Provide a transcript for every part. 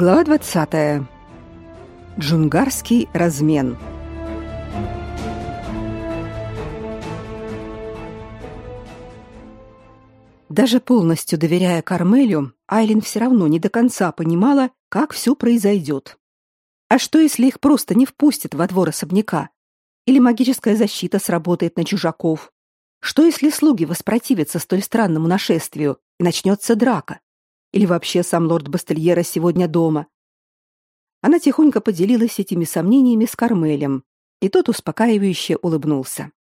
Глава 20. Джунгарский размен. Даже полностью доверяя Кармелю, Айлин все равно не до конца понимала, как все произойдет. А что, если их просто не впустят во двор особняка? Или магическая защита сработает на чужаков? Что, если слуги воспротивятся столь странному нашествию и начнется драка? Или вообще сам лорд Бастельера сегодня дома? Она тихонько поделилась этими сомнениями с Кармелем, и тот успокаивающе улыбнулся.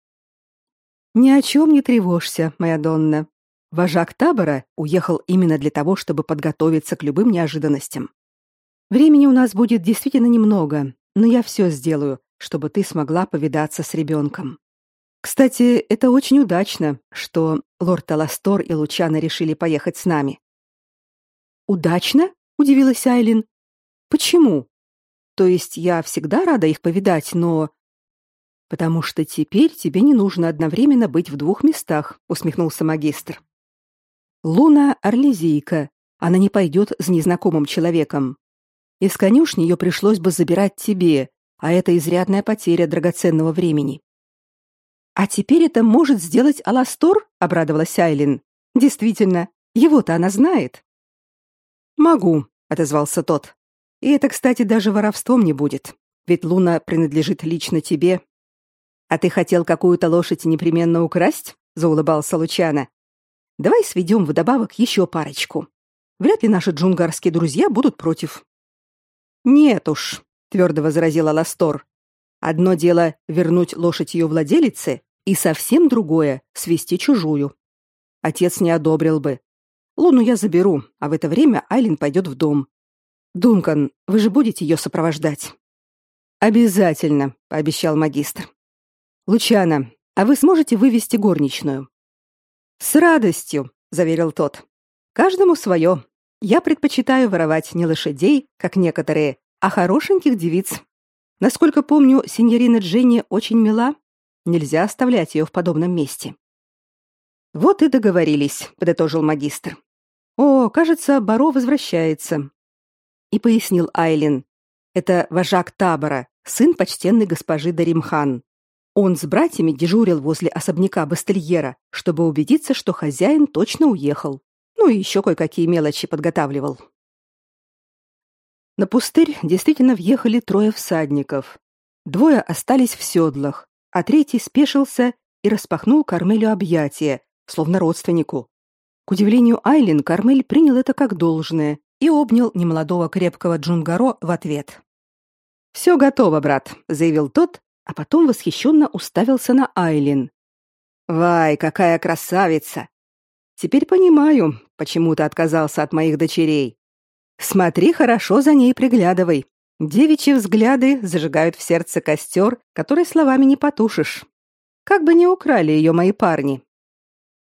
«Ни о чем не тревожься, моя Донна. Вожак табора уехал именно для того, чтобы подготовиться к любым неожиданностям. Времени у нас будет действительно немного, но я все сделаю, чтобы ты смогла повидаться с ребенком. Кстати, это очень удачно, что лорд Таластор и Лучана решили поехать с нами. Удачно? удивилась Айлин. Почему? То есть я всегда рада их повидать, но потому что теперь тебе не нужно одновременно быть в двух местах, усмехнулся магистр. Луна орлезийка. Она не пойдет с незнакомым человеком. Из конюшни ее пришлось бы забирать тебе, а это изрядная потеря драгоценного времени. А теперь это может сделать Аластор, обрадовалась Айлин. Действительно, его-то она знает. Могу, отозвался тот. И это, кстати, даже воровством не будет, ведь Луна принадлежит лично тебе. А ты хотел какую-то лошадь непременно украсть? заулыбался Лучана. Давай сведем вдобавок еще парочку. Вряд ли наши джунгарские друзья будут против. Нет уж, твердо возразила Ластор. Одно дело вернуть лошадь ее владелице, и совсем другое свести чужую. Отец не одобрил бы, Луну я заберу, а в это время Айлин пойдет в дом. Дункан, вы же будете ее сопровождать. Обязательно, пообещал магистр. Лучана, а вы сможете вывести горничную? С радостью, заверил тот. Каждому свое. Я предпочитаю воровать не лошадей, как некоторые, а хорошеньких девиц. Насколько помню, синьорина Дженни очень мила. Нельзя оставлять ее в подобном месте. Вот и договорились, подытожил магистр. О, кажется, Баро возвращается. И пояснил Айлин. Это вожак табора, сын почтенной госпожи Даримхан. Он с братьями дежурил возле особняка Бастельера, чтобы убедиться, что хозяин точно уехал. Ну и еще кое-какие мелочи подготавливал. На пустырь действительно въехали трое всадников. Двое остались в седлах, а третий спешился и распахнул Кармелю объятия, словно родственнику. К удивлению Айлин, Кармель принял это как должное и обнял немолодого крепкого Джунгаро в ответ. «Все готово, брат», — заявил тот, а потом восхищенно уставился на Айлин. «Вай, какая красавица! Теперь понимаю, почему ты отказался от моих дочерей. Смотри хорошо за ней приглядывай. Девичьи взгляды зажигают в сердце костер, который словами не потушишь. Как бы не украли ее мои парни,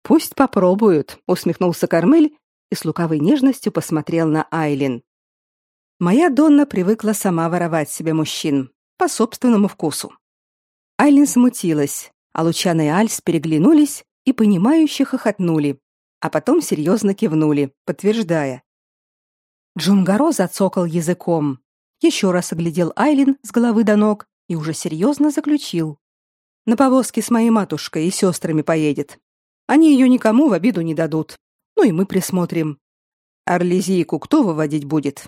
Пусть попробуют, усмехнулся Кармель и с лукавой нежностью посмотрел на Айлин. Моя Донна привыкла сама воровать себе мужчин по собственному вкусу. Айлин смутилась, а Лучана и Альс переглянулись и понимающе хохотнули, а потом серьезно кивнули, подтверждая. Джунгаро зацокал языком, еще раз оглядел Айлин с головы до ног и уже серьезно заключил: "На повозке с моей матушкой и сестрами поедет. Они ее никому в обиду не дадут. Ну и мы присмотрим. Орлезийку кто выводить будет?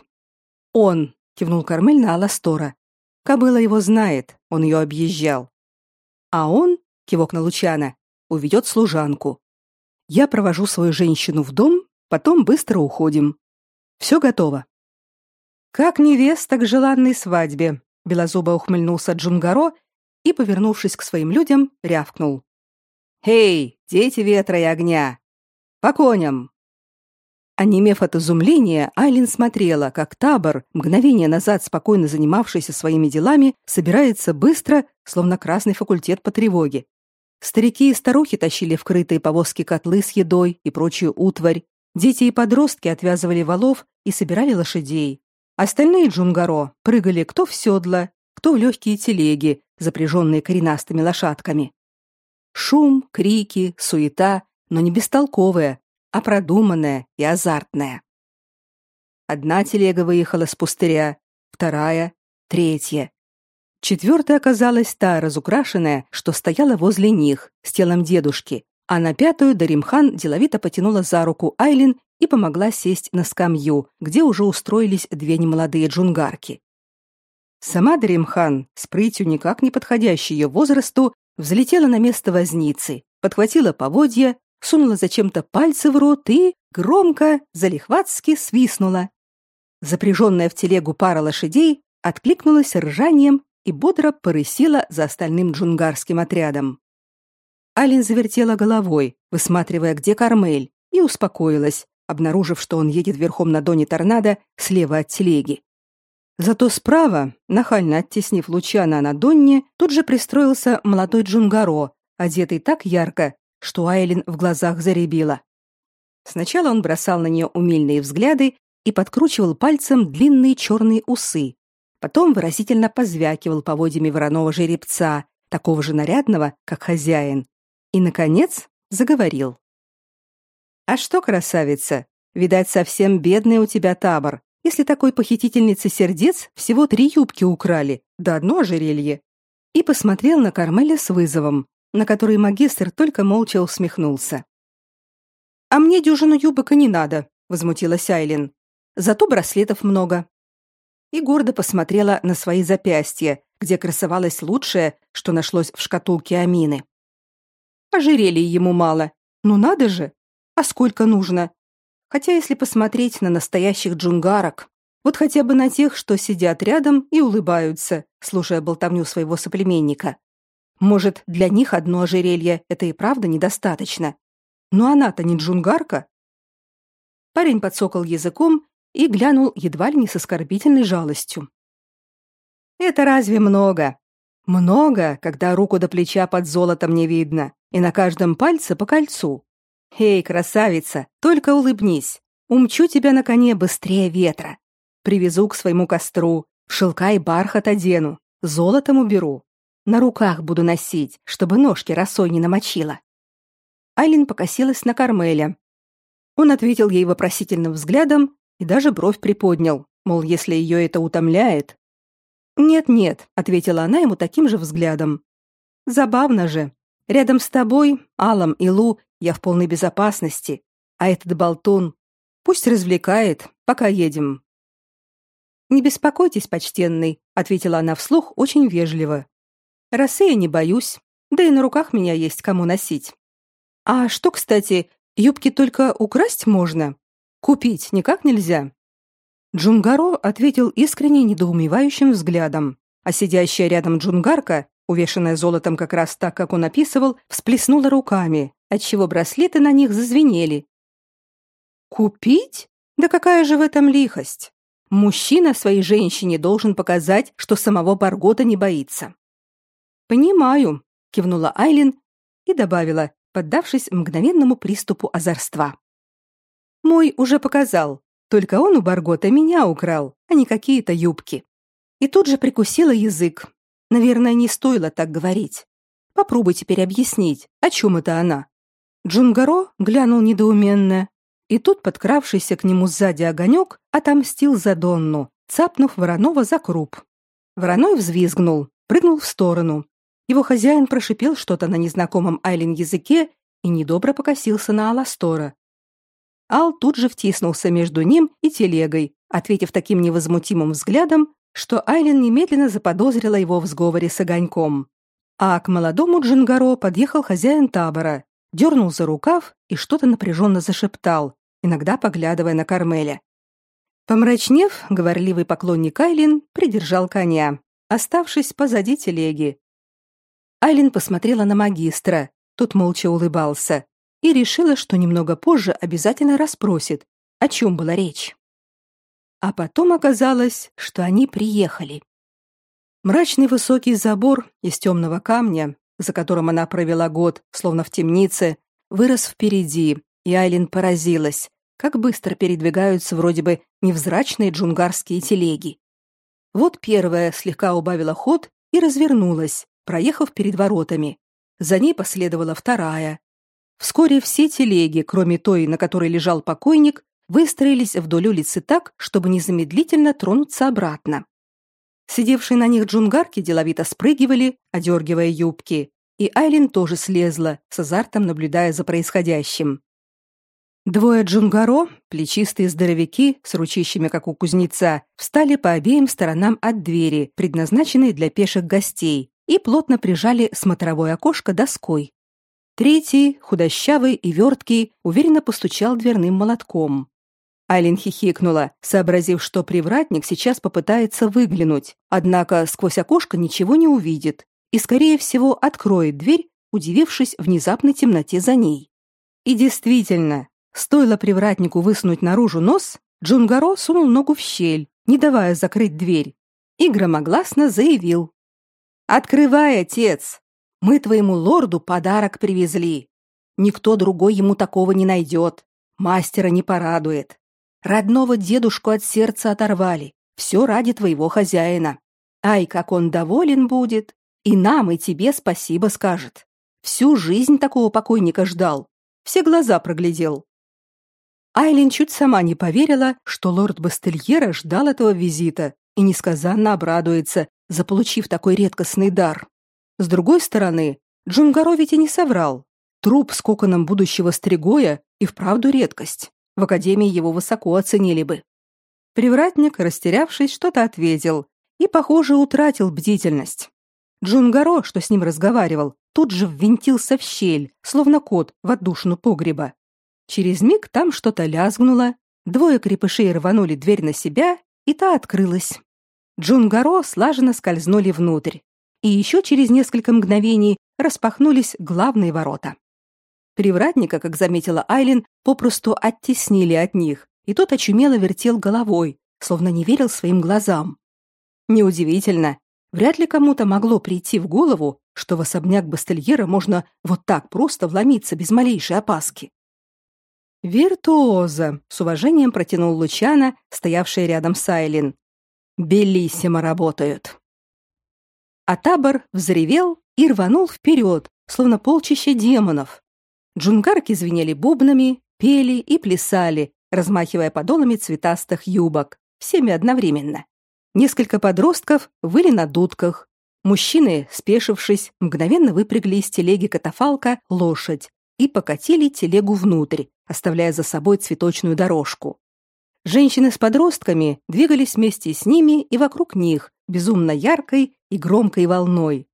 Он, кивнул Кармель на Аластора. Кобыла его знает, он ее объезжал. А он, кивок на Лучана, уведет служанку. Я провожу свою женщину в дом, потом быстро уходим. Все готово. Как невеста к желанной свадьбе, белозубо ухмыльнулся Джунгаро и, повернувшись к своим людям, рявкнул: «Эй, дети ветра и огня! По коням!» Онемев от изумления, Айлин смотрела, как табор, мгновение назад спокойно занимавшийся своими делами, собирается быстро, словно красный факультет по тревоге. Старики и старухи тащили вкрытые повозки котлы с едой и прочую утварь. Дети и подростки отвязывали валов и собирали лошадей. Остальные джунгаро прыгали кто в седла, кто в легкие телеги, запряженные коренастыми лошадками. Шум, крики, суета, но не бестолковая, а продуманная и азартная. Одна телега выехала с пустыря, вторая, третья. Четвертая оказалась та разукрашенная, что стояла возле них, с телом дедушки, а на пятую Даримхан деловито потянула за руку Айлин и помогла сесть на скамью, где уже устроились две немолодые джунгарки. Сама Даримхан, с прытью никак не подходящей ее возрасту, взлетела на место возницы, подхватила поводья, сунула зачем-то пальцы в рот и громко, залихватски свистнула. Запряженная в телегу пара лошадей откликнулась ржанием и бодро порысила за остальным джунгарским отрядом. Алин завертела головой, высматривая, где Кармель, и успокоилась, обнаружив, что он едет верхом на Доне Торнадо слева от телеги. Зато справа, нахально оттеснив Лучана на Донне, тут же пристроился молодой Джунгаро, одетый так ярко, что Айлин в глазах заребила. Сначала он бросал на нее умильные взгляды и подкручивал пальцем длинные черные усы. Потом выразительно позвякивал поводьями вороного жеребца, такого же нарядного, как хозяин, и, наконец, заговорил. «А что, красавица, видать, совсем бедный у тебя табор, если такой похитительнице сердец всего три юбки украли, да одно ожерелье». И посмотрел на Кармеля с вызовом, на который магистр только молча усмехнулся. «А мне дюжину юбок и не надо», — возмутилась Айлин. «Зато браслетов много». И гордо посмотрела на свои запястья, где красовалось лучшее, что нашлось в шкатулке Амины. Ожерелья ему мало. Ну надо же. А сколько нужно? Хотя если посмотреть на настоящих джунгарок, вот хотя бы на тех, что сидят рядом и улыбаются, слушая болтовню своего соплеменника. Может, для них одно ожерелье это и правда недостаточно. Но она-то не джунгарка. Парень подсокал языком и глянул едва ли не с оскорбительной жалостью. Это разве много? Много, когда руку до плеча под золотом не видно и на каждом пальце по кольцу. Эй, красавица, только улыбнись. Умчу тебя на коне быстрее ветра. Привезу к своему костру, в шелка и бархат одену, золотом уберу. На руках буду носить, чтобы ножки росой не намочила. Айлин покосилась на Кармеля. Он ответил ей вопросительным взглядом и даже бровь приподнял, мол, если ее это утомляет. «Нет-нет», — ответила она ему таким же взглядом. «Забавно же. Рядом с тобой, Алом и Лу, я в полной безопасности, а этот болтун пусть развлекает, пока едем. Не беспокойтесь, почтенный, ответила она вслух очень вежливо. Росы я не боюсь, да и на руках меня есть кому носить. А что, кстати, юбки только украсть можно, купить никак нельзя. Джунгаро ответил искренне недоумевающим взглядом, а сидящая рядом джунгарка увешанная золотом как раз так, как он описывал, всплеснула руками, отчего браслеты на них зазвенели. Купить? Да какая же в этом лихость? Мужчина своей женщине должен показать, что самого Баргота не боится. Понимаю, кивнула Айлин и добавила, поддавшись мгновенному приступу озорства. Мой уже показал, только он у Баргота меня украл, а не какие-то юбки. И тут же прикусила язык, Наверное, не стоило так говорить. Попробуй теперь объяснить, о чем это она. Джунгаро глянул недоуменно, и тут подкравшийся к нему сзади огонек отомстил за Донну, цапнув Воронова за круп. Вороной взвизгнул, прыгнул в сторону. Его хозяин прошипел что-то на незнакомом Айлин языке и недобро покосился на Аластора. Ал тут же втиснулся между ним и телегой, ответив таким невозмутимым взглядом, что Айлин немедленно заподозрила его в сговоре с огоньком. А к молодому Джингаро подъехал хозяин табора, дернул за рукав и что-то напряженно зашептал, иногда поглядывая на Кармеля. Помрачнев, говорливый поклонник Айлин придержал коня, оставшись позади телеги. Айлин посмотрела на магистра, тот молча улыбался, и решила, что немного позже обязательно расспросит, о чем была речь. А потом оказалось, что они приехали. Мрачный высокий забор из темного камня, за которым она провела год, словно в темнице, вырос впереди, и Айлин поразилась, как быстро передвигаются вроде бы невзрачные джунгарские телеги. Вот первая слегка убавила ход и развернулась, проехав перед воротами. За ней последовала вторая. Вскоре все телеги, кроме той, на которой лежал покойник, выстроились вдоль улицы так, чтобы незамедлительно тронуться обратно. Сидевшие на них джунгарки деловито спрыгивали, одергивая юбки, и Айлин тоже слезла, с азартом наблюдая за происходящим. Двое джунгаро, плечистые здоровяки с ручищами, как у кузнеца, встали по обеим сторонам от двери, предназначенной для пеших гостей, и плотно прижали смотровое окошко доской. Третий, худощавый и верткий, уверенно постучал дверным молотком. Айлин хихикнула, сообразив, что привратник сейчас попытается выглянуть, однако сквозь окошко ничего не увидит и, скорее всего, откроет дверь, удивившись внезапной темноте за ней. И действительно, стоило привратнику высунуть наружу нос, Джунгаро сунул ногу в щель, не давая закрыть дверь, и громогласно заявил. «Открывай, отец! Мы твоему лорду подарок привезли. Никто другой ему такого не найдет. Мастера не порадует. Родного дедушку от сердца оторвали. Все ради твоего хозяина. Ай, как он доволен будет. И нам, и тебе спасибо скажет. Всю жизнь такого покойника ждал. Все глаза проглядел. Айлин чуть сама не поверила, что лорд Бастельера ждал этого визита и несказанно обрадуется, заполучив такой редкостный дар. С другой стороны, Джунгаро ведь и не соврал. Труп с коконом будущего стригоя и вправду редкость. В академии его высоко оценили бы. Привратник, растерявшись, что-то ответил и, похоже, утратил бдительность. Джунгаро, что с ним разговаривал, тут же ввинтился в щель, словно кот в отдушину погреба. Через миг там что-то лязгнуло, двое крепышей рванули дверь на себя, и та открылась. Джунгаро слаженно скользнули внутрь, и еще через несколько мгновений распахнулись главные ворота. Привратника, как заметила Айлин, попросту оттеснили от них, и тот очумело вертел головой, словно не верил своим глазам. Неудивительно, вряд ли кому-то могло прийти в голову, что в особняк Бастельера можно вот так просто вломиться без малейшей опаски. «Виртуоза!» — с уважением протянул Лучана, стоявший рядом с Айлин. «Белиссимо работают!» А табор взревел и рванул вперед, словно полчище демонов, Джунгарки звенели бубнами, пели и плясали, размахивая подолами цветастых юбок, всеми одновременно. Несколько подростков выли на дудках. Мужчины, спешившись, мгновенно выпрягли из телеги катафалка лошадь и покатили телегу внутрь, оставляя за собой цветочную дорожку. Женщины с подростками двигались вместе с ними и вокруг них, безумно яркой и громкой волной.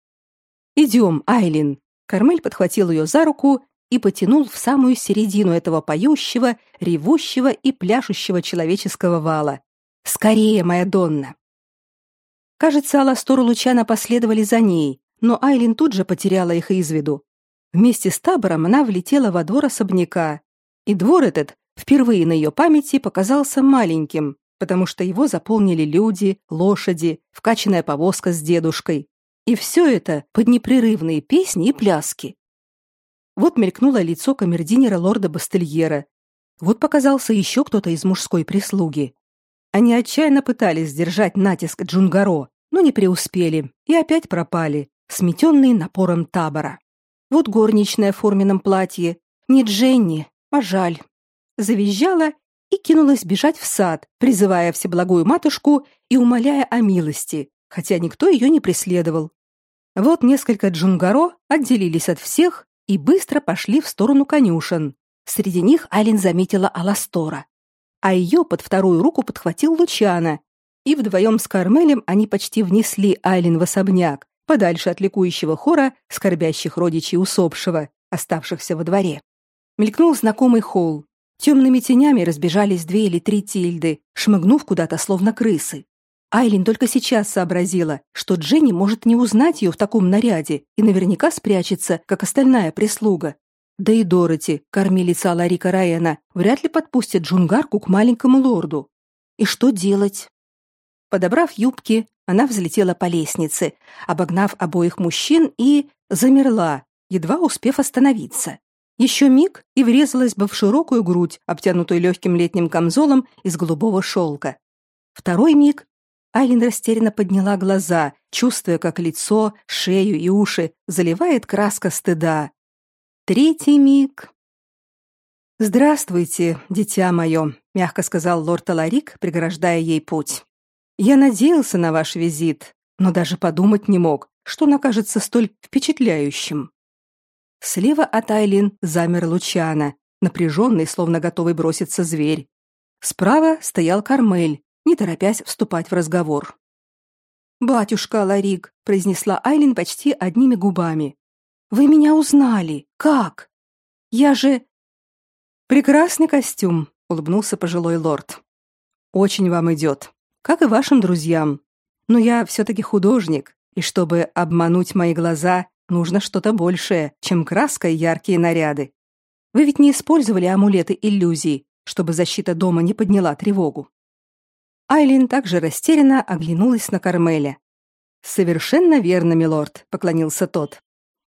«Идем, Айлин!» Кармель подхватил ее за руку и потянул в самую середину этого поющего, ревущего и пляшущего человеческого вала. «Скорее, моя Донна!» Кажется, Аластор Лучана последовали за ней, но Айлин тут же потеряла их из виду. Вместе с табором она влетела во двор особняка, и двор этот впервые на ее памяти показался маленьким, потому что его заполнили люди, лошади, вкачанная повозка с дедушкой. И все это под непрерывные песни и пляски. Вот мелькнуло лицо камердинера лорда Бастельера. Вот показался еще кто-то из мужской прислуги. Они отчаянно пытались сдержать натиск Джунгаро, но не преуспели и опять пропали, сметенные напором табора. Вот горничная в форменном платье, не Дженни, а жаль. Завизжала и кинулась бежать в сад, призывая Всеблагую Матушку и умоляя о милости, хотя никто ее не преследовал. Вот несколько джунгаро отделились от всех и быстро пошли в сторону конюшен. Среди них Алин заметила Аластора, а ее под вторую руку подхватил Лучана, и вдвоем с Кармелем они почти внесли Айлин в особняк, подальше от ликующего хора скорбящих родичей усопшего, оставшихся во дворе. Мелькнул знакомый холл. Темными тенями разбежались две или три тильды, шмыгнув куда-то, словно крысы. Айлин только сейчас сообразила, что Дженни может не узнать ее в таком наряде и наверняка спрячется, как остальная прислуга. Да и Дороти, кормилица Аларика Райана, вряд ли подпустит джунгарку к маленькому лорду. И что делать? Подобрав юбки, она взлетела по лестнице, обогнав обоих мужчин и замерла, едва успев остановиться. Еще миг и врезалась бы в широкую грудь, обтянутую легким летним камзолом из голубого шелка. Второй миг, Айлин растерянно подняла глаза, чувствуя, как лицо, шею и уши заливает краска стыда. Третий миг. «Здравствуйте, дитя мое», мягко сказал лорд Таларик, преграждая ей путь. Я надеялся на ваш визит, но даже подумать не мог, что он окажется столь впечатляющим. Слева от Айлин замер Лучана, напряженный, словно готовый броситься зверь. Справа стоял Кармель, не торопясь вступать в разговор. «Батюшка Ларик», — произнесла Айлин почти одними губами. «Вы меня узнали. Как? Я же...» «Прекрасный костюм», — улыбнулся пожилой лорд. «Очень вам идет, как и вашим друзьям. Но я все-таки художник, и чтобы обмануть мои глаза, нужно что-то большее, чем краска и яркие наряды. Вы ведь не использовали амулеты иллюзий, чтобы защита дома не подняла тревогу. Айлин также растерянно оглянулась на Кармеля. Совершенно верно, милорд, поклонился тот.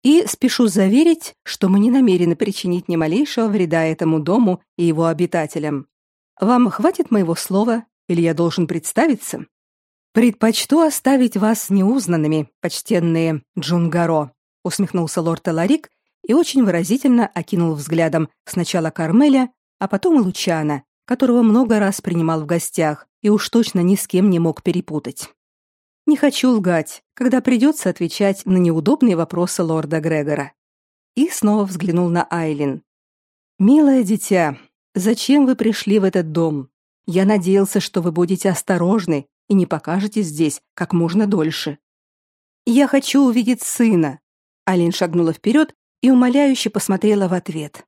И спешу заверить, что мы не намерены причинить ни малейшего вреда этому дому и его обитателям. Вам хватит моего слова, или я должен представиться? Предпочту оставить вас неузнанными, почтенные Джунгаро, усмехнулся лорд Эларик и очень выразительно окинул взглядом сначала Кармеля, а потом и Лучана, которого много раз принимал в гостях и уж точно ни с кем не мог перепутать. Не хочу лгать, когда придется отвечать на неудобные вопросы лорда Грегора. И снова взглянул на Айлин. «Милое дитя, зачем вы пришли в этот дом? Я надеялся, что вы будете осторожны и не покажетесь здесь как можно дольше. Я хочу увидеть сына». Айлин шагнула вперед и умоляюще посмотрела в ответ.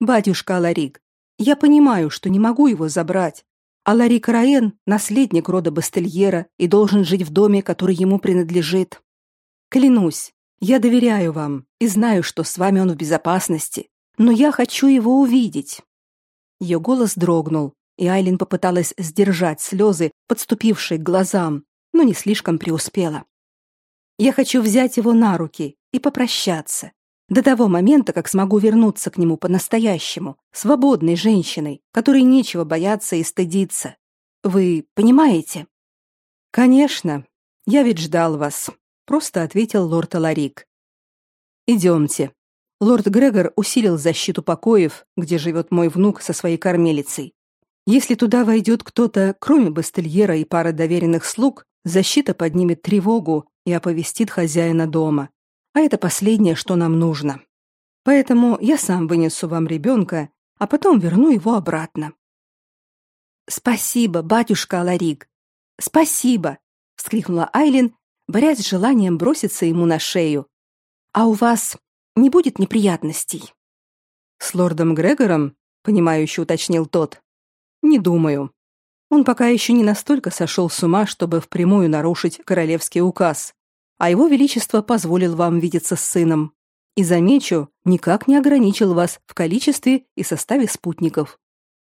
«Батюшка Аларик, я понимаю, что не могу его забрать. А Ларик Раен — наследник рода Бастельера и должен жить в доме, который ему принадлежит. Клянусь, я доверяю вам и знаю, что с вами он в безопасности, но я хочу его увидеть». Ее голос дрогнул, и Айлин попыталась сдержать слезы, подступившие к глазам, но не слишком преуспела. «Я хочу взять его на руки и попрощаться, до того момента, как смогу вернуться к нему по-настоящему, свободной женщиной, которой нечего бояться и стыдиться. Вы понимаете? Конечно. Я ведь ждал вас, просто ответил лорд Аларик. Идемте. Лорд Грегор усилил защиту покоев, где живет мой внук со своей кормилицей. Если туда войдет кто-то, кроме бастельера и пары доверенных слуг, защита поднимет тревогу и оповестит хозяина дома а это последнее, что нам нужно. Поэтому я сам вынесу вам ребенка, а потом верну его обратно. Спасибо, батюшка Аларик. Спасибо, вскрикнула Айлин, борясь с желанием броситься ему на шею. А у вас не будет неприятностей? С лордом Грегором, понимающе уточнил тот. Не думаю. Он пока еще не настолько сошел с ума, чтобы впрямую нарушить королевский указ а его величество позволил вам видеться с сыном. И замечу, никак не ограничил вас в количестве и составе спутников.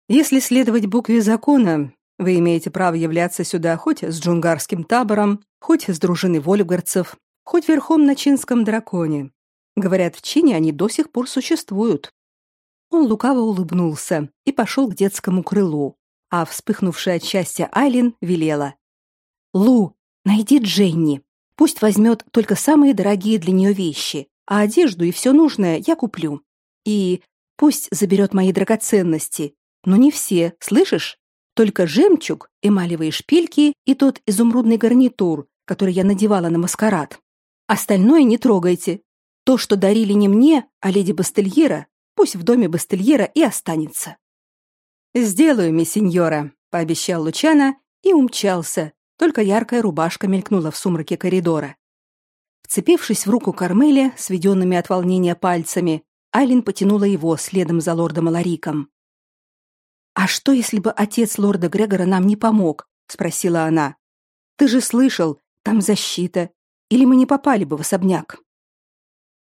Если следовать букве закона, вы имеете право являться сюда хоть с джунгарским табором, хоть с дружиной вольгарцев, хоть верхом на чинском драконе. Говорят, в чине они до сих пор существуют. Он лукаво улыбнулся и пошел к детскому крылу, а вспыхнувшая от счастья Айлин велела: "Лу, найди Дженни. Пусть возьмет только самые дорогие для нее вещи, а одежду и все нужное я куплю. И пусть заберет мои драгоценности, но не все, слышишь? Только жемчуг, эмалевые шпильки и тот изумрудный гарнитур, который я надевала на маскарад. Остальное не трогайте. То, что дарили не мне, а леди Бастельера, пусть в доме Бастельера и останется. «Сделаю, миссиньора», — пообещал Лучана и умчался, только яркая рубашка мелькнула в сумраке коридора. Вцепившись в руку Кармеля, сведенными от волнения пальцами, Айлин потянула его следом за лордом Алариком. «А что, если бы отец лорда Грегора нам не помог?» — спросила она. «Ты же слышал, там защита. Или мы не попали бы в особняк?»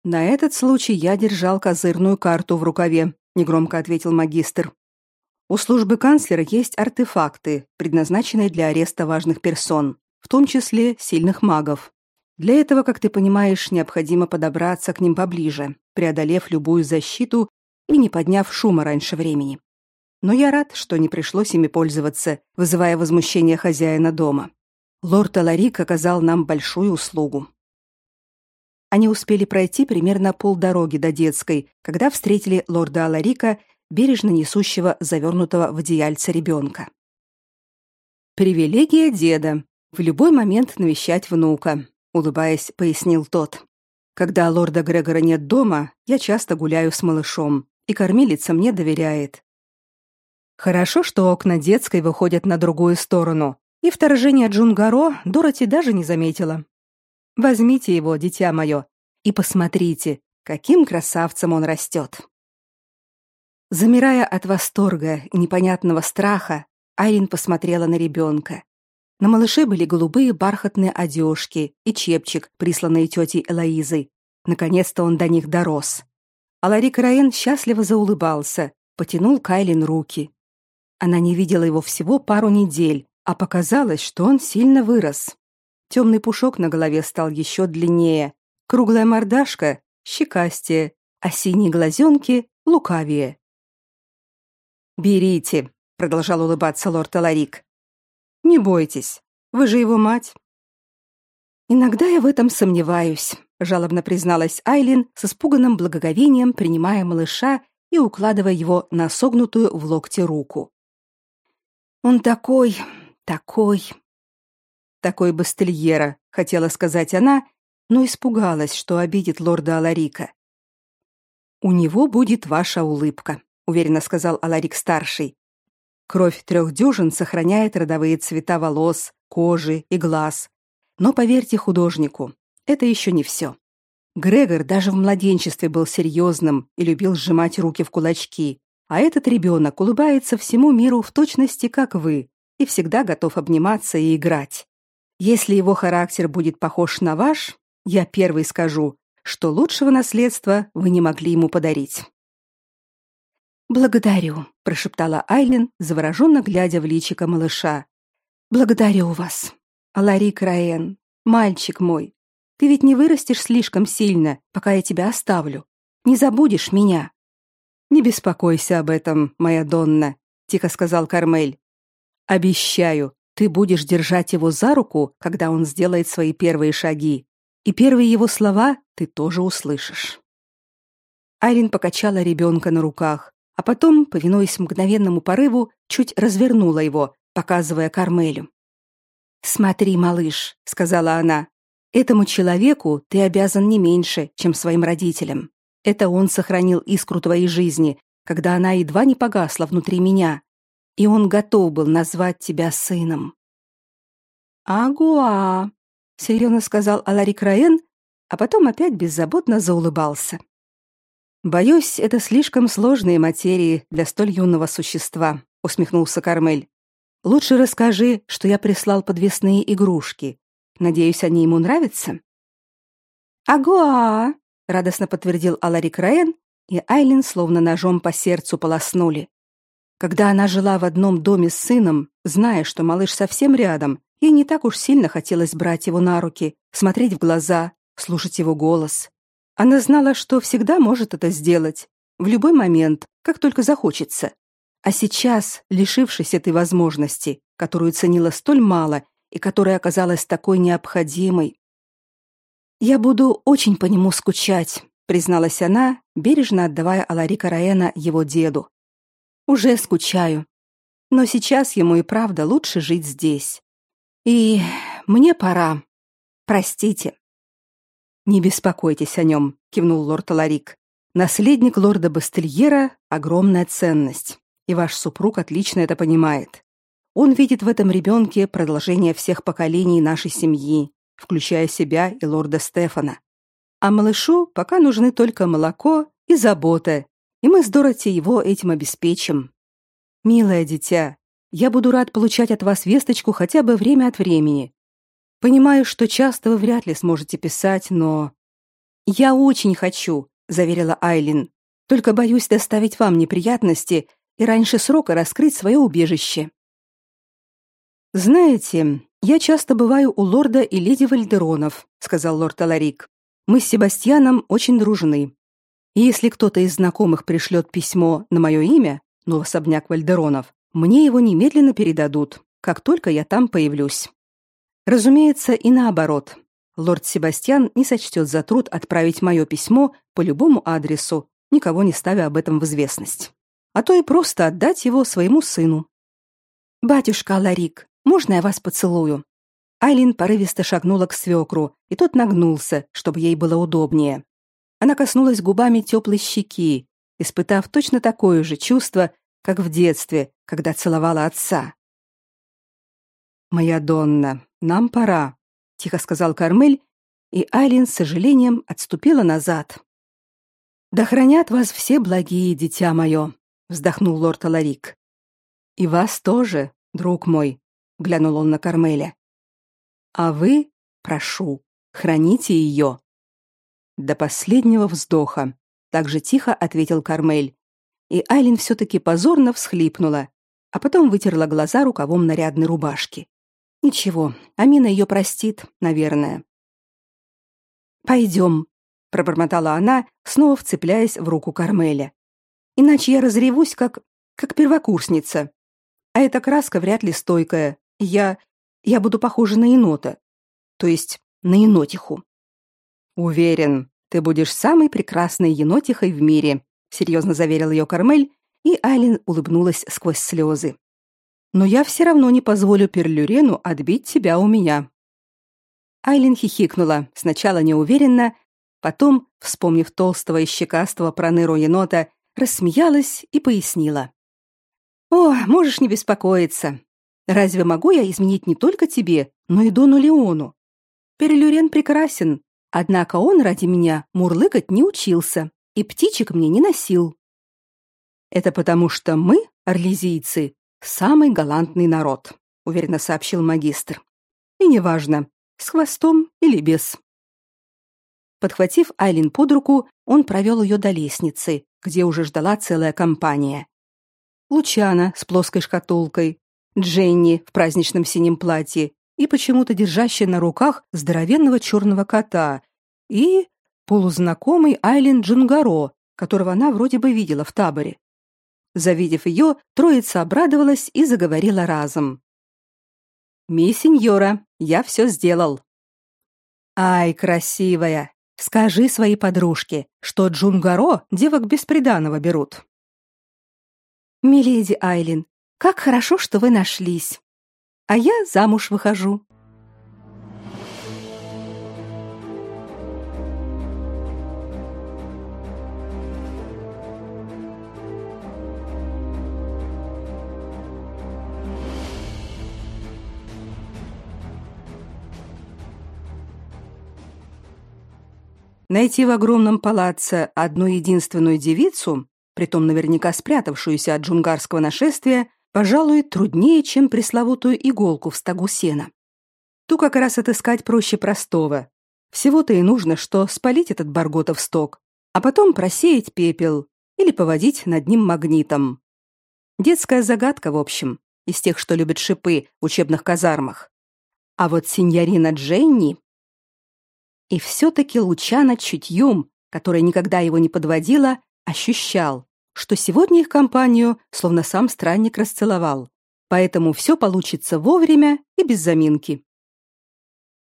«На этот случай я держал козырную карту в рукаве», — негромко ответил магистр. У службы канцлера есть артефакты, предназначенные для ареста важных персон, в том числе сильных магов. Для этого, как ты понимаешь, необходимо подобраться к ним поближе, преодолев любую защиту и не подняв шума раньше времени. Но я рад, что не пришлось ими пользоваться, вызывая возмущение хозяина дома. Лорд Аларик оказал нам большую услугу. Они успели пройти примерно полдороги до детской, когда встретили лорда Аларика бережно несущего завернутого в одеяльце ребенка. Привилегия деда в любой момент навещать внука, улыбаясь, пояснил тот. Когда лорда Грегора нет дома, я часто гуляю с малышом, и кормилица мне доверяет. Хорошо, что окна детской выходят на другую сторону, и вторжение Джунгаро Дороти даже не заметила. Возьмите его, дитя мое, и посмотрите, каким красавцем он растет. Замирая от восторга и непонятного страха, Айлин посмотрела на ребенка. На малыше были голубые бархатные одежки и чепчик, присланный тетей Элоизой. Наконец-то он до них дорос. А Ларик Раен счастливо заулыбался, потянул Кайлин руки. Она не видела его всего пару недель, а показалось, что он сильно вырос. Темный пушок на голове стал еще длиннее, круглая мордашка щекастее, а синие глазенки лукавее. «Берите», — продолжал улыбаться лорд Аларик. «Не бойтесь, вы же его мать». «Иногда я в этом сомневаюсь», — жалобно призналась Айлин с испуганным благоговением, принимая малыша и укладывая его на согнутую в локте руку. «Он такой, такой...» «Такой бастельера», — хотела сказать она, но испугалась, что обидит лорда Аларика. «У него будет ваша улыбка», — уверенно сказал Аларик-старший. «Кровь трех дюжин сохраняет родовые цвета волос, кожи и глаз. Но поверьте художнику, это еще не все. Грегор даже в младенчестве был серьезным и любил сжимать руки в кулачки, а этот ребенок улыбается всему миру в точности, как вы, и всегда готов обниматься и играть. Если его характер будет похож на ваш, я первый скажу, что лучшего наследства вы не могли ему подарить. Благодарю, прошептала Айлин, завороженно глядя в личико малыша. Благодарю вас. Алари Краен, мальчик мой. Ты ведь не вырастешь слишком сильно, пока я тебя оставлю. Не забудешь меня. Не беспокойся об этом, моя Донна, тихо сказал Кармель. Обещаю, ты будешь держать его за руку, когда он сделает свои первые шаги, и первые его слова ты тоже услышишь. Айрин покачала ребенка на руках, а потом, повинуясь мгновенному порыву, чуть развернула его, показывая Кармелю. «Смотри, малыш», — сказала она, — «этому человеку ты обязан не меньше, чем своим родителям. Это он сохранил искру твоей жизни, когда она едва не погасла внутри меня, и он готов был назвать тебя сыном». «Агуа», серьезно сказал Аларик Раен, а потом опять беззаботно заулыбался. Боюсь, это слишком сложные материи для столь юного существа, усмехнулся Кармель. Лучше расскажи, что я прислал подвесные игрушки. Надеюсь, они ему нравятся. Агуа, радостно подтвердил Аларик Раен, и Айлин словно ножом по сердцу полоснули. Когда она жила в одном доме с сыном, зная, что малыш совсем рядом, Ей не так уж сильно хотелось брать его на руки, смотреть в глаза, слушать его голос. Она знала, что всегда может это сделать, в любой момент, как только захочется. А сейчас, лишившись этой возможности, которую ценила столь мало и которая оказалась такой необходимой, «Я буду очень по нему скучать», призналась она, бережно отдавая Аларика Раэна его деду. «Уже скучаю. Но сейчас ему и правда лучше жить здесь. И мне пора. Простите. Не беспокойтесь о нем, кивнул лорд Ларик. Наследник лорда Бастельера огромная ценность, и ваш супруг отлично это понимает. Он видит в этом ребенке продолжение всех поколений нашей семьи, включая себя и лорда Стефана. А малышу пока нужны только молоко и забота, и мы с Дороти его этим обеспечим. Милое дитя, я буду рад получать от вас весточку хотя бы время от времени. Понимаю, что часто вы вряд ли сможете писать, но я очень хочу, заверила Айлин. Только боюсь доставить вам неприятности и раньше срока раскрыть свое убежище. Знаете, я часто бываю у лорда и леди Вальдеронов, сказал лорд Аларик. Мы с Себастьяном очень дружны. И если кто-то из знакомых пришлет письмо на мое имя, ну, особняк Вальдеронов, мне его немедленно передадут, как только я там появлюсь. Разумеется, и наоборот. Лорд Себастьян не сочтет за труд отправить мое письмо по любому адресу, никого не ставя об этом в известность. а то и просто отдать его своему сыну. Батюшка Аларик, можно я вас поцелую? Айлин порывисто шагнула к свекру, и тот нагнулся, чтобы ей было удобнее. Она коснулась губами теплой щеки, испытав точно такое же чувство, как в детстве, когда целовала отца. «Моя Донна, нам пора», — тихо сказал Кармель, и Айлин с сожалением отступила назад. «Да хранят вас все благие, дитя мое», — вздохнул лорд Аларик. «И вас тоже, друг мой», — глянул он на Кармеля. «А вы, прошу, храните ее». «До последнего вздоха», — так же тихо ответил Кармель. И Айлин все-таки позорно всхлипнула, а потом вытерла глаза рукавом нарядной рубашки. Ничего, Амина ее простит, наверное. «Пойдем», — пробормотала она, снова вцепляясь в руку Кармеля. «Иначе я разревусь, как... как первокурсница. А эта краска вряд ли стойкая. Я... я буду похожа на енота. То есть на енотиху». «Уверен, ты будешь самой прекрасной енотихой в мире», — серьезно заверил ее Кармель, и Айлин улыбнулась сквозь слезы но я все равно не позволю Перлюрену отбить тебя у меня. Айлин хихикнула, сначала неуверенно, потом, вспомнив толстого и щекастого проныру енота, рассмеялась и пояснила. «О, можешь не беспокоиться. Разве могу я изменить не только тебе, но и Дону Леону? Перлюрен прекрасен, однако он ради меня мурлыкать не учился и птичек мне не носил. Это потому что мы, орлезийцы, самый галантный народ, уверенно сообщил магистр. И неважно, с хвостом или без. Подхватив Айлин под руку, он провел ее до лестницы, где уже ждала целая компания. Лучана с плоской шкатулкой, Дженни в праздничном синем платье и почему-то держащая на руках здоровенного черного кота и полузнакомый Айлин Джунгаро, которого она вроде бы видела в таборе. Завидев ее, троица обрадовалась и заговорила разом. «Ми, сеньора, я все сделал». «Ай, красивая! Скажи своей подружке, что Джунгаро девок бесприданного берут». «Миледи Айлин, как хорошо, что вы нашлись. А я замуж выхожу». Найти в огромном палаце одну единственную девицу, притом наверняка спрятавшуюся от джунгарского нашествия, пожалуй, труднее, чем пресловутую иголку в стогу сена. Ту как раз отыскать проще простого. Всего-то и нужно, что спалить этот барготов сток, а потом просеять пепел или поводить над ним магнитом. Детская загадка, в общем, из тех, что любят шипы в учебных казармах. А вот синьорина Дженни и все-таки Лучано чутьем, которое никогда его не подводило, ощущал, что сегодня их компанию словно сам странник расцеловал. Поэтому все получится вовремя и без заминки.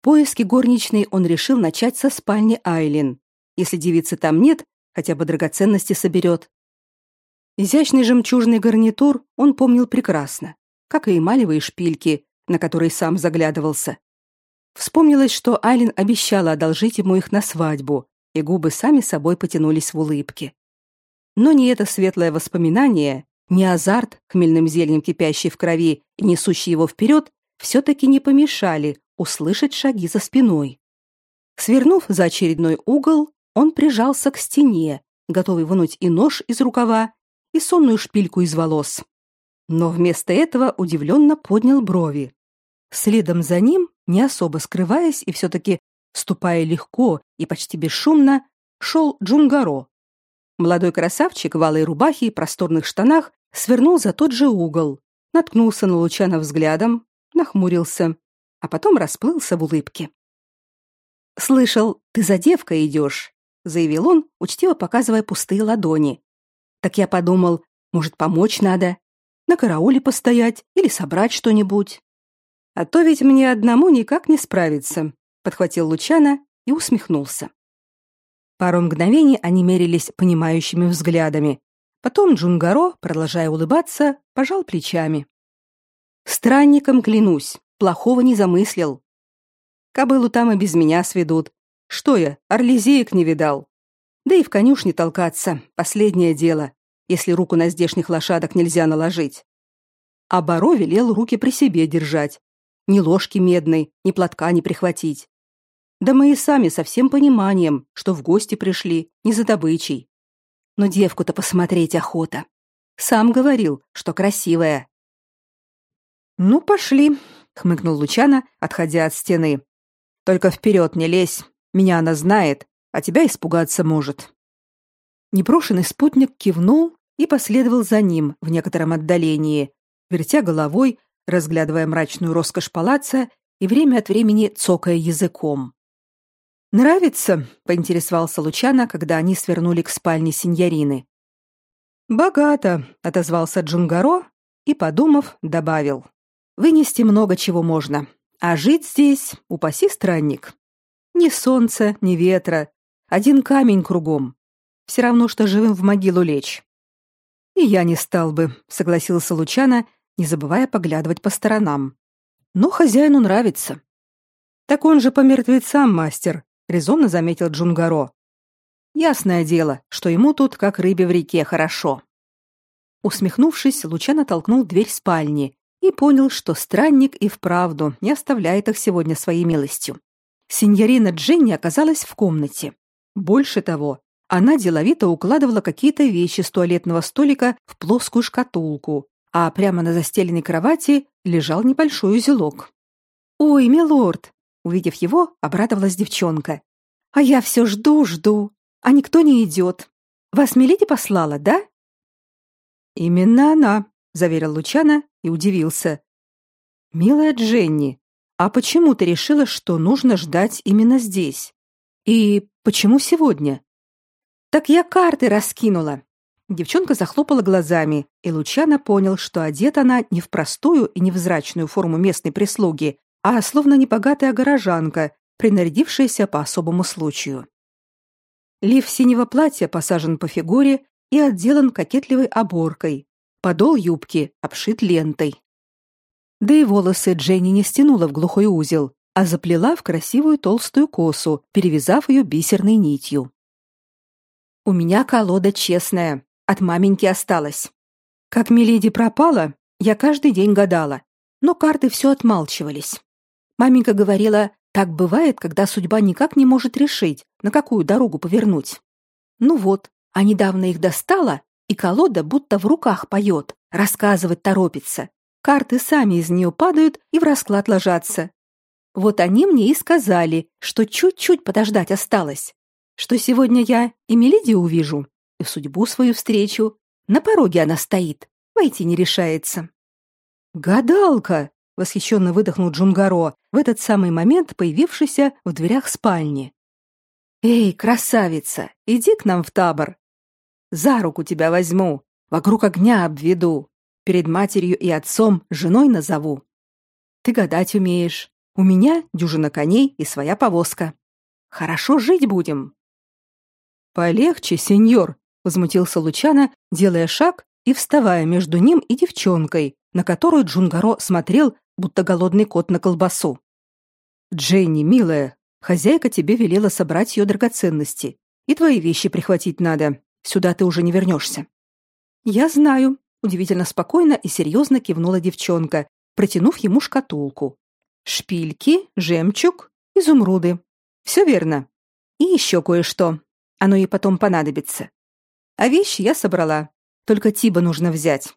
Поиски горничной он решил начать со спальни Айлин. Если девицы там нет, хотя бы драгоценности соберет. Изящный жемчужный гарнитур он помнил прекрасно, как и эмалевые шпильки, на которые сам заглядывался. Вспомнилось, что Айлин обещала одолжить ему их на свадьбу, и губы сами собой потянулись в улыбке. Но ни это светлое воспоминание, ни азарт, хмельным зельем кипящий в крови несущий его вперед, все-таки не помешали услышать шаги за спиной. Свернув за очередной угол, он прижался к стене, готовый вынуть и нож из рукава, и сонную шпильку из волос. Но вместо этого удивленно поднял брови. Следом за ним не особо скрываясь и все-таки ступая легко и почти бесшумно, шел Джунгаро. Молодой красавчик в алой рубахе и просторных штанах свернул за тот же угол, наткнулся на Лучана взглядом, нахмурился, а потом расплылся в улыбке. «Слышал, ты за девкой идешь», — заявил он, учтиво показывая пустые ладони. «Так я подумал, может, помочь надо? На карауле постоять или собрать что-нибудь?» А то ведь мне одному никак не справиться, подхватил Лучана и усмехнулся. Пару мгновений они мерились понимающими взглядами. Потом Джунгаро, продолжая улыбаться, пожал плечами. Странником клянусь, плохого не замыслил. Кобылу там и без меня сведут. Что я, орлезеек не видал. Да и в конюшне толкаться последнее дело, если руку на здешних лошадок нельзя наложить. А Баро велел руки при себе держать. Ни ложки медной, ни платка не прихватить. Да мы и сами со всем пониманием, что в гости пришли, не за добычей. Но девку-то посмотреть охота. Сам говорил, что красивая. Ну, пошли, хмыкнул Лучана, отходя от стены. Только вперед не лезь. Меня она знает, а тебя испугаться может. Непрошенный спутник кивнул и последовал за ним в некотором отдалении, вертя головой, разглядывая мрачную роскошь палаца и время от времени цокая языком. Нравится? поинтересовался Лучана, когда они свернули к спальне синьорины. Богато, отозвался Джунгаро и, подумав, добавил: Вынести много чего можно, а жить здесь, упаси странник. Ни солнца, ни ветра, один камень кругом. Все равно что живым в могилу лечь. И я не стал бы, согласился Лучана, не забывая поглядывать по сторонам. Но хозяину нравится. Так он же по мертвецам мастер, резонно заметил Джунгаро. Ясное дело, что ему тут как рыбе в реке хорошо. Усмехнувшись, Лучано толкнул дверь спальни и понял, что странник и вправду не оставляет их сегодня своей милостью. Синьорина Дженни оказалась в комнате. Больше того, она деловито укладывала какие-то вещи с туалетного столика в плоскую шкатулку, а прямо на застеленной кровати лежал небольшой узелок. «Ой, милорд, Увидев его, обрадовалась девчонка. А я все жду, жду, а никто не идет. Вас Миледи послала, да? Именно она, заверил Лучана и удивился. Милая Дженни, а почему ты решила, что нужно ждать именно здесь? И почему сегодня? Так я карты раскинула. Девчонка захлопала глазами, и Лучана понял, что одета она не в простую и невзрачную форму местной прислуги, а словно небогатая горожанка, принарядившаяся по особому случаю. Лиф синего платья посажен по фигуре и отделан кокетливой оборкой. Подол юбки обшит лентой. Да и волосы Дженни не стянула в глухой узел, а заплела в красивую толстую косу, перевязав ее бисерной нитью. У меня колода честная, от маменьки осталась. Как Миледи пропала, я каждый день гадала, но карты все отмалчивались. Маменька говорила, так бывает, когда судьба никак не может решить, на какую дорогу повернуть. Ну вот, а недавно их достала, и колода будто в руках поет, рассказывать торопится. Карты сами из нее падают и в расклад ложатся. Вот они мне и сказали, что чуть-чуть подождать осталось, что сегодня я и Мелидию увижу, и в судьбу свою встречу. На пороге она стоит, войти не решается. «Гадалка!» восхищенно выдохнул Джунгаро, в этот самый момент появившийся в дверях спальни. Эй, красавица, иди к нам в табор. За руку тебя возьму, вокруг огня обведу, перед матерью и отцом женой назову. Ты гадать умеешь. У меня дюжина коней и своя повозка. Хорошо жить будем. Полегче, сеньор, возмутился Лучано, делая шаг и вставая между ним и девчонкой, на которую Джунгаро смотрел будто голодный кот на колбасу. Дженни, милая, хозяйка тебе велела собрать ее драгоценности. И твои вещи прихватить надо. Сюда ты уже не вернешься. Я знаю, удивительно спокойно и серьезно кивнула девчонка, протянув ему шкатулку. Шпильки, жемчуг, изумруды. Все верно. И еще кое-что. Оно ей потом понадобится. А вещи я собрала. Только Тиба нужно взять.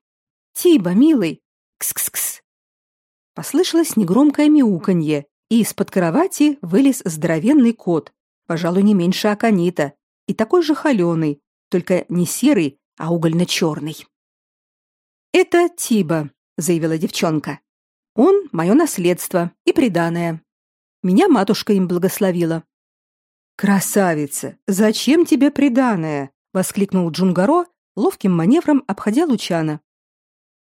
Тиба, милый. Кс-кс-кс. Послышалось негромкое мяуканье, и из-под кровати вылез здоровенный кот, пожалуй, не меньше аконита, и такой же холеный, только не серый, а угольно-черный. «Это Тиба», — заявила девчонка. «Он — мое наследство и приданое. Меня матушка им благословила». «Красавица! Зачем тебе приданое?» — воскликнул Джунгаро, ловким маневром обходя Лучана.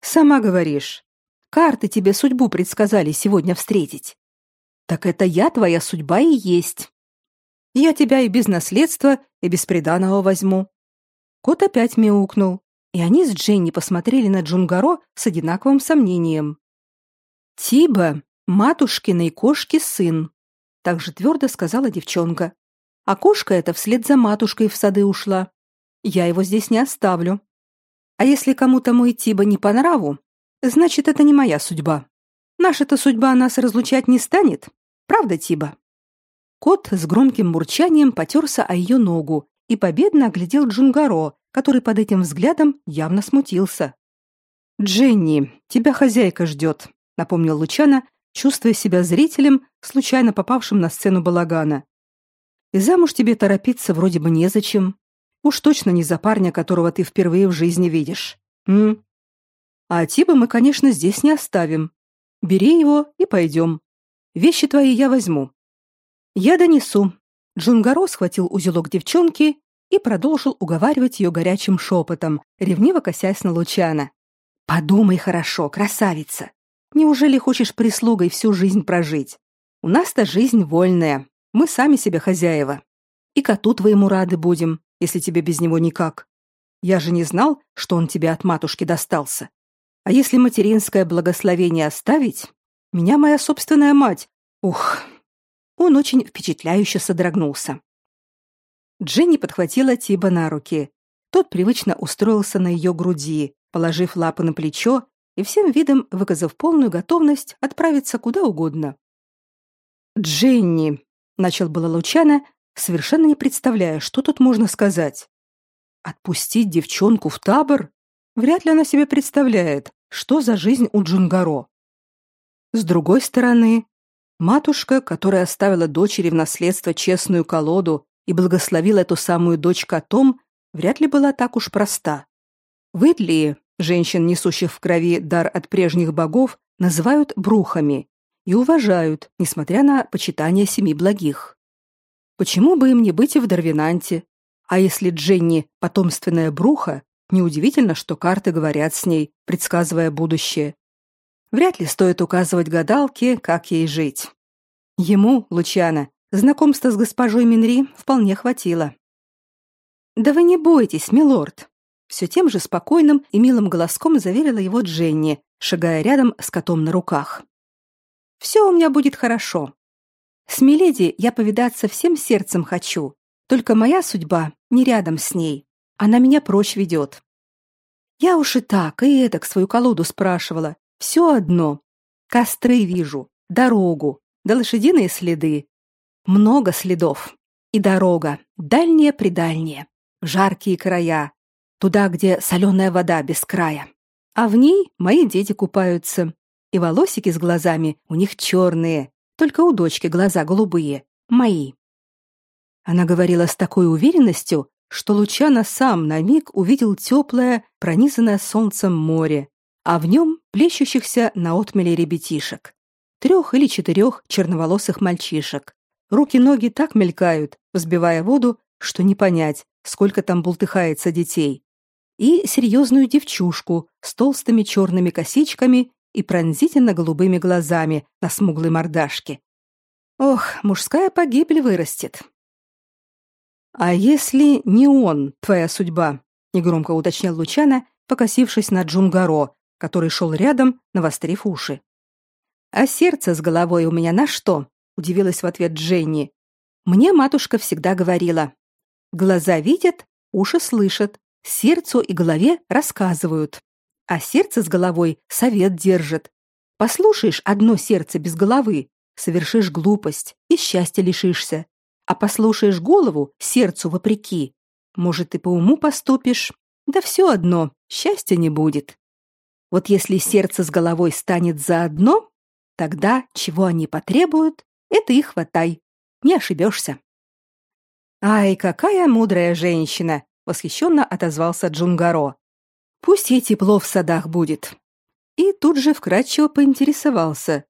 «Сама говоришь, Карты тебе судьбу предсказали сегодня встретить. Так это я твоя судьба и есть. Я тебя и без наследства, и без приданого возьму. Кот опять мяукнул, и они с Дженни посмотрели на Джунгаро с одинаковым сомнением. «Тиба, матушкиной кошки сын», — также твердо сказала девчонка. «А кошка эта вслед за матушкой в сады ушла. Я его здесь не оставлю. А если кому-то мой Тиба не по нраву, значит, это не моя судьба. Наша-то судьба нас разлучать не станет. Правда, Тиба?» Кот с громким мурчанием потерся о ее ногу и победно оглядел Джунгаро, который под этим взглядом явно смутился. «Дженни, тебя хозяйка ждет», — напомнил Лучана, чувствуя себя зрителем, случайно попавшим на сцену балагана. «И замуж тебе торопиться вроде бы незачем. Уж точно не за парня, которого ты впервые в жизни видишь. М? А Тиба мы, конечно, здесь не оставим. Бери его и пойдем. Вещи твои я возьму. Я донесу. Джунгаро схватил узелок девчонки и продолжил уговаривать ее горячим шепотом, ревниво косясь на Лучана. Подумай хорошо, красавица. Неужели хочешь прислугой всю жизнь прожить? У нас-то жизнь вольная. Мы сами себе хозяева. И коту твоему рады будем, если тебе без него никак. Я же не знал, что он тебе от матушки достался. А если материнское благословение оставить, меня моя собственная мать. Ух, он очень впечатляюще содрогнулся. Дженни подхватила Тиба на руки. Тот привычно устроился на ее груди, положив лапы на плечо и всем видом выказав полную готовность отправиться куда угодно. «Дженни», — начал было Лучана, совершенно не представляя, что тут можно сказать. «Отпустить девчонку в табор? Вряд ли она себе представляет, что за жизнь у Джунгаро. С другой стороны, Матушка, которая оставила дочери в наследство честную колоду и благословила эту самую дочь котом, вряд ли была так уж проста. В Идлии женщин, несущих в крови дар от прежних богов, называют брухами и уважают, несмотря на почитание семи благих. Почему бы им не быть и в Дарвинанте? А если Дженни – потомственная бруха, неудивительно, что карты говорят с ней, предсказывая будущее. Вряд ли стоит указывать гадалке, как ей жить. Ему, Лучана, знакомства с госпожой Минри вполне хватило. «Да вы не бойтесь, милорд!» Все тем же спокойным и милым голоском заверила его Дженни, шагая рядом с котом на руках. «Все у меня будет хорошо. С Миледи я повидаться всем сердцем хочу, только моя судьба не рядом с ней. Она меня прочь ведет. Я уж и так, и эдак свою колоду спрашивала. Все одно. Костры вижу, дорогу, да лошадиные следы. Много следов. И дорога, дальняя-предальняя, жаркие края, туда, где соленая вода без края. А в ней мои дети купаются, и волосики с глазами у них черные, только у дочки глаза голубые, мои. Она говорила с такой уверенностью, что Лучано сам на миг увидел теплое, пронизанное солнцем море, а в нем плещущихся на отмеле ребятишек. Трех или четырех черноволосых мальчишек. Руки-ноги так мелькают, взбивая воду, что не понять, сколько там бултыхается детей. И серьезную девчушку с толстыми черными косичками и пронзительно-голубыми глазами на смуглой мордашке. Ох, мужская погибель вырастет. А если не он, твоя судьба? негромко уточнил Лучана, покосившись на Джунгаро, который шел рядом, навострив уши. «А сердце с головой у меня на что?» — удивилась в ответ Дженни. «Мне матушка всегда говорила. Глаза видят, уши слышат, сердцу и голове рассказывают. А сердце с головой совет держит. Послушаешь одно сердце без головы, совершишь глупость и счастья лишишься. А послушаешь голову, сердцу вопреки, может, и по уму поступишь, да все одно, счастья не будет. Вот если сердце с головой станет заодно, тогда, чего они потребуют, это и хватай. Не ошибешься. «Ай, какая мудрая женщина!» — восхищенно отозвался Джунгаро. «Пусть ей тепло в садах будет». И тут же вкратчиво поинтересовался.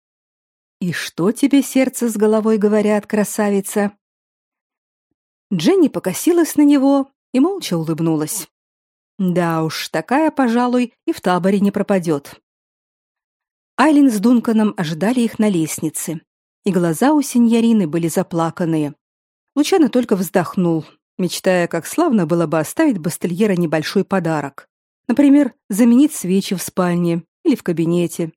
«И что тебе сердце с головой говорят, красавица?» Дженни покосилась на него и молча улыбнулась. Да уж, такая, пожалуй, и в таборе не пропадет. Айлин с Дунканом ожидали их на лестнице, и глаза у сеньорины были заплаканные. Лучано только вздохнул, мечтая, как славно было бы оставить Бастельера небольшой подарок. Например, заменить свечи в спальне или в кабинете.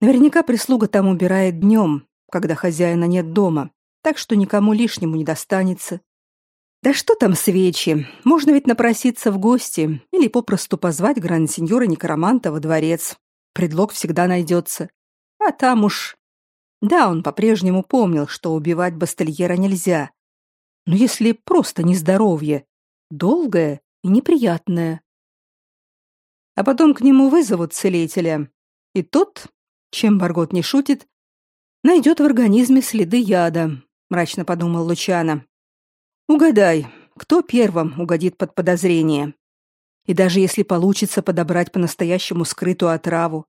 Наверняка прислуга там убирает днем, когда хозяина нет дома, так что никому лишнему не достанется. Да что там свечи? Можно ведь напроситься в гости или попросту позвать гранд-сеньора Некроманта во дворец. Предлог всегда найдется. А там уж... Да, он по-прежнему помнил, что убивать Бастельера нельзя. Но если просто нездоровье, долгое и неприятное. А потом к нему вызовут целителя. И тот, чем Баргот не шутит, найдет в организме следы яда, мрачно подумал Лучано. Угадай, кто первым угодит под подозрение? И даже если получится подобрать по-настоящему скрытую отраву,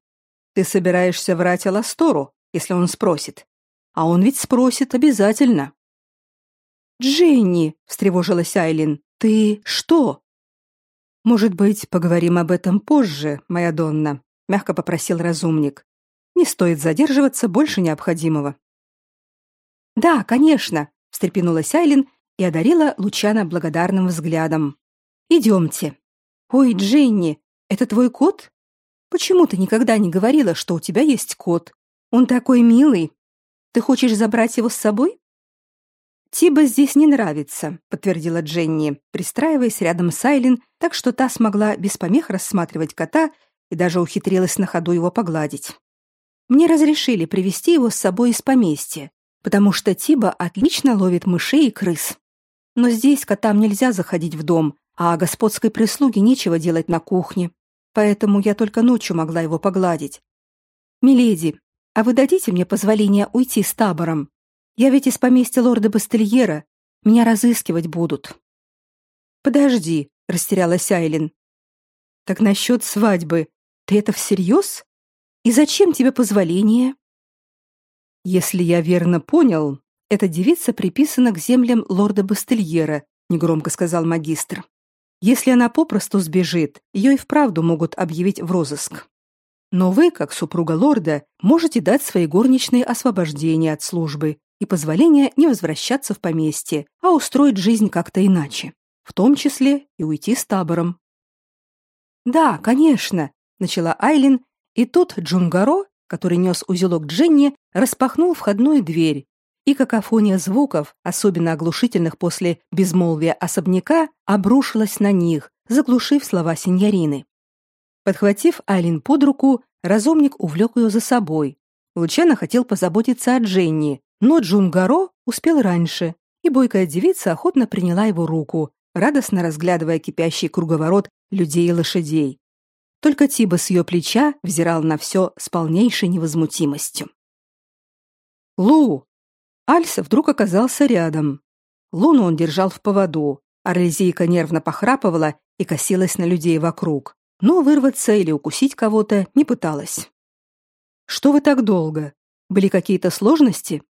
ты собираешься врать Аластору, если он спросит. А он ведь спросит обязательно. «Дженни!» — встревожилась Айлин. «Ты что?» «Может быть, поговорим об этом позже, моя Донна», — мягко попросил разумник. «Не стоит задерживаться больше необходимого». «Да, конечно», — встрепенулась Айлин и одарила Лучана благодарным взглядом. «Идемте». «Ой, Дженни, это твой кот? Почему ты никогда не говорила, что у тебя есть кот? Он такой милый. Ты хочешь забрать его с собой?» «Тиба здесь не нравится», — подтвердила Дженни, пристраиваясь рядом с Айлин, так что та смогла без помех рассматривать кота и даже ухитрилась на ходу его погладить. «Мне разрешили привести его с собой из поместья, потому что Тиба отлично ловит мышей и крыс. Но здесь котам нельзя заходить в дом, а господской прислуге нечего делать на кухне. Поэтому я только ночью могла его погладить. Миледи, а вы дадите мне позволение уйти с табором? Я ведь из поместья лорда Бастельера. Меня разыскивать будут. Подожди, растерялась Айлин. Так насчет свадьбы. Ты это всерьез? И зачем тебе позволение? Если я верно понял, эта девица приписана к землям лорда Бастельера, негромко сказал магистр. Если она попросту сбежит, ее и вправду могут объявить в розыск. Но вы, как супруга лорда, можете дать своей горничной освобождение от службы и позволение не возвращаться в поместье, а устроить жизнь как-то иначе, в том числе и уйти с табором. Да, конечно, начала Айлин, и тут Джунгаро, который нес узелок Дженни, распахнул входную дверь, и какофония звуков, особенно оглушительных после безмолвия особняка, обрушилась на них, заглушив слова сеньорины. Подхватив Айлин под руку, разумник увлек ее за собой. Лучано хотел позаботиться о Дженни, но Джунгаро успел раньше, и бойкая девица охотно приняла его руку, радостно разглядывая кипящий круговорот людей и лошадей. Только Тиба с ее плеча взирал на все с полнейшей невозмутимостью. «Лу!» Альса вдруг оказался рядом. Луну он держал в поводу, а Рельзийка нервно похрапывала и косилась на людей вокруг, но вырваться или укусить кого-то не пыталась. «Что вы так долго? Были какие-то сложности?»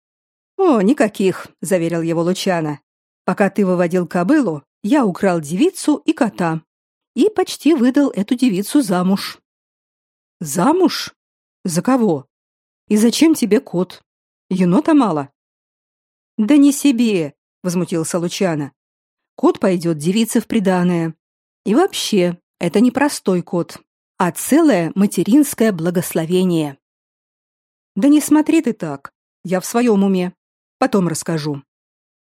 «О, никаких», — заверил его Лучана. «Пока ты выводил кобылу, я украл девицу и кота и почти выдал эту девицу замуж». «Замуж? За кого? И зачем тебе кот? Енота мало?» Да не себе, возмутился Лучано. Кот пойдет девице в приданое. И вообще, это не простой кот, а целое материнское благословение. Да не смотри ты так. Я в своем уме. Потом расскажу.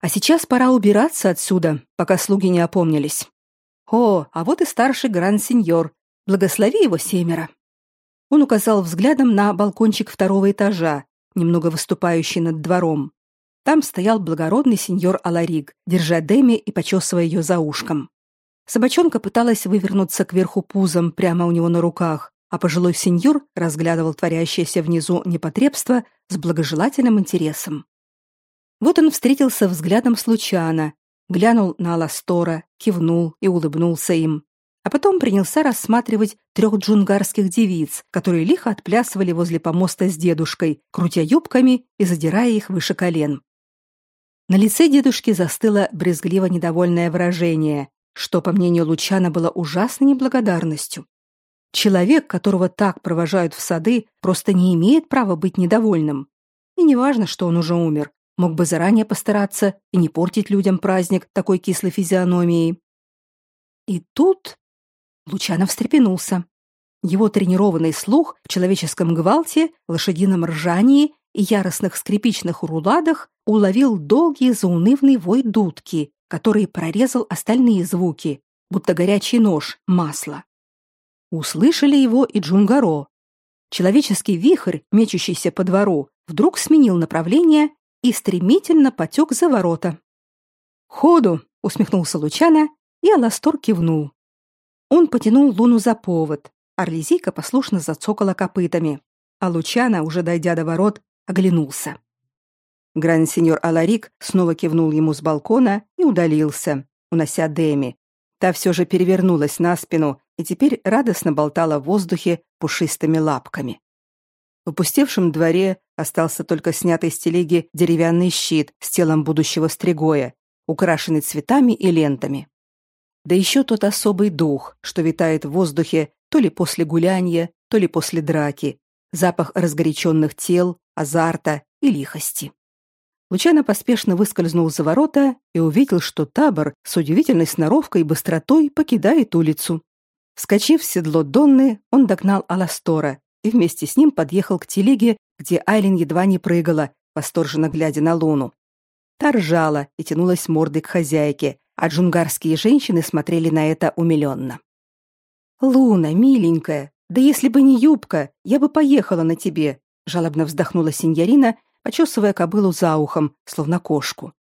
А сейчас пора убираться отсюда, пока слуги не опомнились. О, а вот и старший гранд-сеньор. Благослови его семеро. Он указал взглядом на балкончик второго этажа, немного выступающий над двором. Там стоял благородный сеньор Аларик, держа Деми и почесывая ее за ушком. Собачонка пыталась вывернуться кверху пузом прямо у него на руках, а пожилой сеньор разглядывал творящееся внизу непотребство с благожелательным интересом. Вот он встретился взглядом с Лучана, глянул на Аластора, кивнул и улыбнулся им, а потом принялся рассматривать трех джунгарских девиц, которые лихо отплясывали возле помоста с дедушкой, крутя юбками и задирая их выше колен. На лице дедушки застыло брезгливо недовольное выражение, что, по мнению Лучана, было ужасной неблагодарностью. Человек, которого так провожают в сады, просто не имеет права быть недовольным. И неважно, что он уже умер, мог бы заранее постараться и не портить людям праздник такой кислой физиономией. И тут Лучанов встрепенулся. Его тренированный слух в человеческом гвалте, лошадином ржании и яростных скрипичных руладах уловил долгий заунывный вой дудки, который прорезал остальные звуки, будто горячий нож, масло. Услышали его и Джунгаро. Человеческий вихрь, мечущийся по двору, вдруг сменил направление и стремительно потек за ворота. «Ходу!» — усмехнулся Лучана, и Аластор кивнул. Он потянул Луну за повод. Орлезийка послушно зацокала копытами, а Лучана, уже дойдя до ворот, оглянулся. Гранд-сеньор Аларик снова кивнул ему с балкона и удалился, унося Деми. Та все же перевернулась на спину и теперь радостно болтала в воздухе пушистыми лапками. В опустевшем дворе остался только снятый с телеги деревянный щит с телом будущего стригоя, украшенный цветами и лентами. Да еще тот особый дух, что витает в воздухе то ли после гуляния, то ли после драки, запах разгоряченных тел, азарта и лихости. Лучано поспешно выскользнул за ворота и увидел, что табор с удивительной сноровкой и быстротой покидает улицу. Вскочив в седло Донны, он догнал Аластора и вместе с ним подъехал к телеге, где Айлин едва не прыгала, восторженно глядя на Луну. Та ржала и тянулась мордой к хозяйке, а джунгарские женщины смотрели на это умиленно. «Луна, миленькая, да если бы не юбка, я бы поехала на тебе», жалобно вздохнула синьорина, почесывая кобылу за ухом, словно кошку.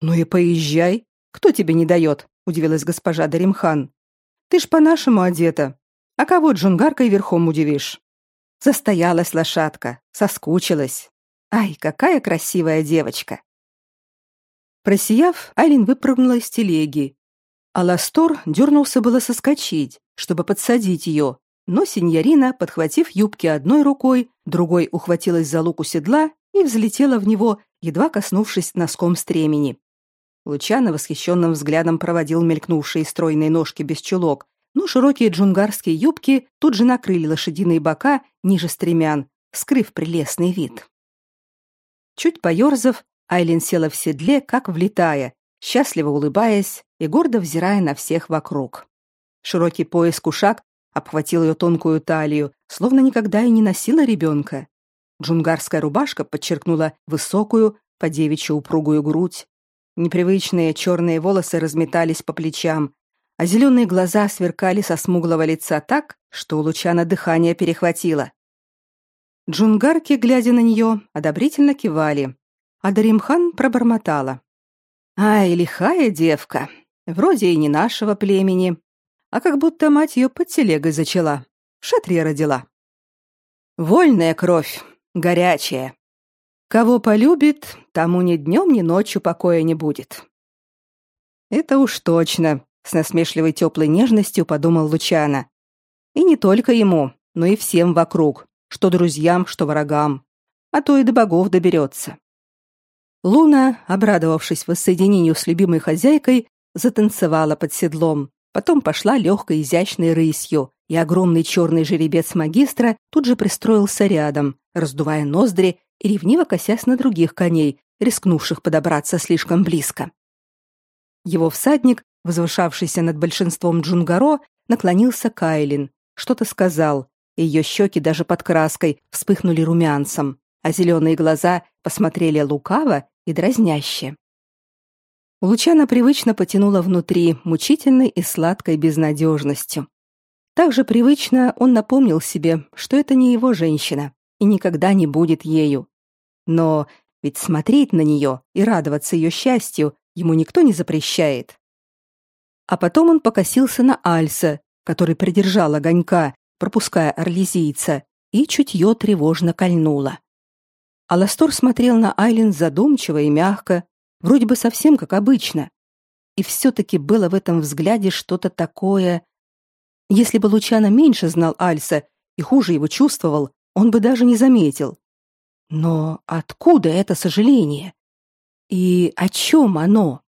«Ну и поезжай. Кто тебе не дает?» — удивилась госпожа Даримхан. «Ты ж по-нашему одета. А кого джунгаркой верхом удивишь?» Застоялась лошадка, соскучилась. Ай, какая красивая девочка. Просияв, Айлин выпрыгнула из телеги. А Ластор дернулся было соскочить, чтобы подсадить ее, но синьорина, подхватив юбки одной рукой, другой ухватилась за луку седла и взлетела в него, едва коснувшись носком стремени. Лучано восхищенным взглядом проводил мелькнувшие стройные ножки без чулок, но широкие джунгарские юбки тут же накрыли лошадиные бока ниже стремян, скрыв прелестный вид. Чуть поерзав, Айлин села в седле, как влетая, счастливо улыбаясь и гордо взирая на всех вокруг. Широкий пояс кушак обхватил ее тонкую талию, словно никогда и не носила ребенка. Джунгарская рубашка подчеркнула высокую, по девичью упругую грудь. Непривычные черные волосы разметались по плечам, а зеленые глаза сверкали со смуглого лица так, что у Лучана дыхание перехватило. Джунгарки, глядя на нее, одобрительно кивали, а Даримхан пробормотала. «Ай, лихая девка, вроде и не нашего племени, а как будто мать ее под телегой зачала, в шатре родила. Вольная кровь, горячая. Кого полюбит, тому ни днем, ни ночью покоя не будет». «Это уж точно», — с насмешливой теплой нежностью подумал Лучана. «И не только ему, но и всем вокруг, что друзьям, что врагам, а то и до богов доберется». Луна, обрадовавшись воссоединению с любимой хозяйкой, затанцевала под седлом, потом пошла легкой изящной рысью, и огромный черный жеребец магистра тут же пристроился рядом, раздувая ноздри и ревниво косясь на других коней, рискнувших подобраться слишком близко. Его всадник, возвышавшийся над большинством джунгаро, наклонился к Айлин, что-то сказал, и ее щеки даже под краской вспыхнули румянцем, а зеленые глаза посмотрели лукаво и дразняще. Лучана привычно потянула внутри мучительной и сладкой безнадежностью. Также привычно он напомнил себе, что это не его женщина и никогда не будет ею. Но ведь смотреть на нее и радоваться ее счастью ему никто не запрещает. А потом он покосился на Альса, который придержал огонька, пропуская орлезийца, и чутье тревожно кольнуло. Аластор смотрел на Айлин задумчиво и мягко, вроде бы совсем как обычно. И все-таки было в этом взгляде что-то такое... Если бы Лучано меньше знал Альса и хуже его чувствовал, он бы даже не заметил. Но откуда это сожаление? И о чем оно?